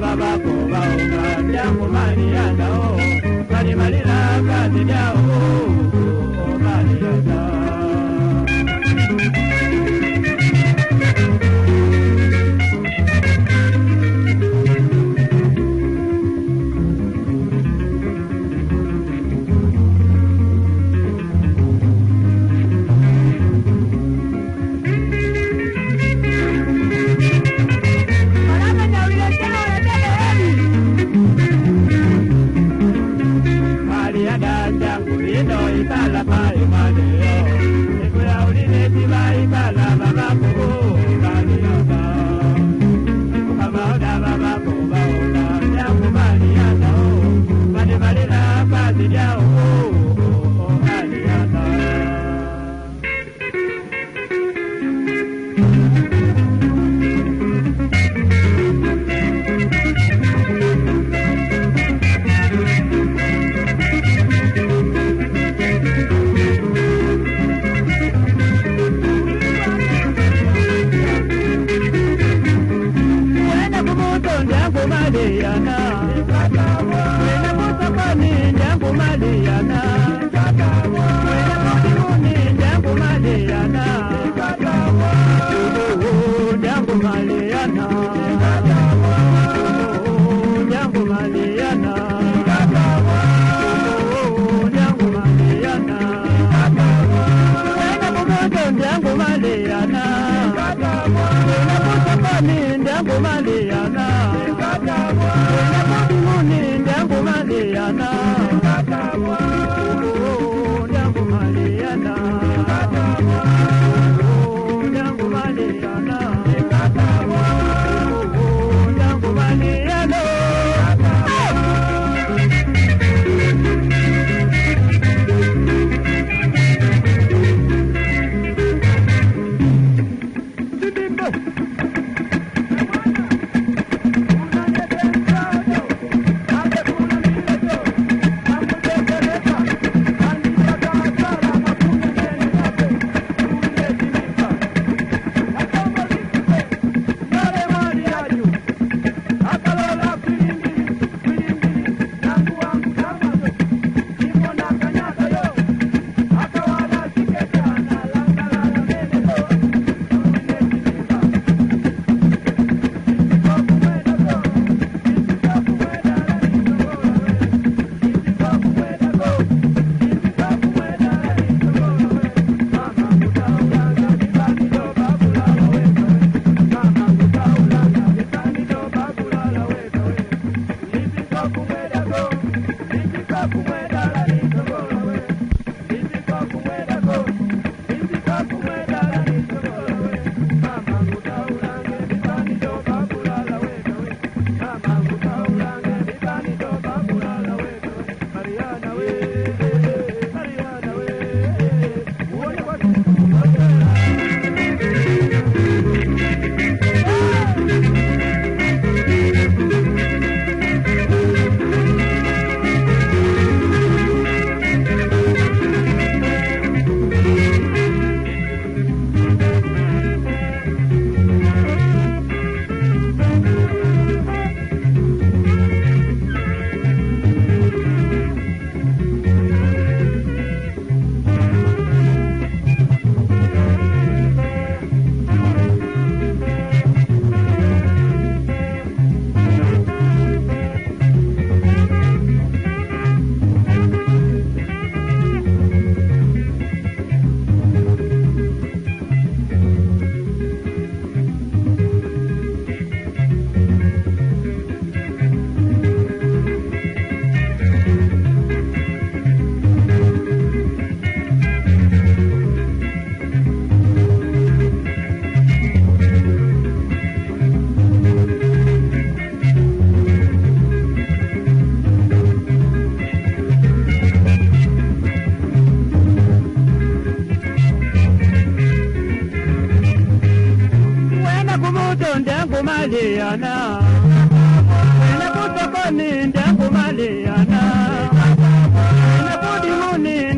baba ko ba o ma ya ko mani ya na o mani mani jangu ino Mariana Wena kusokoni ndangu Mariana Wena kulimuni ndangu Mariana Oh, ndangu Mariana Oh, ndangu Mariana Oh, ndangu Mariana Wena ndangu Mariana muto ndengumaliana ene kutokoni ndengumaliana ene kudimuni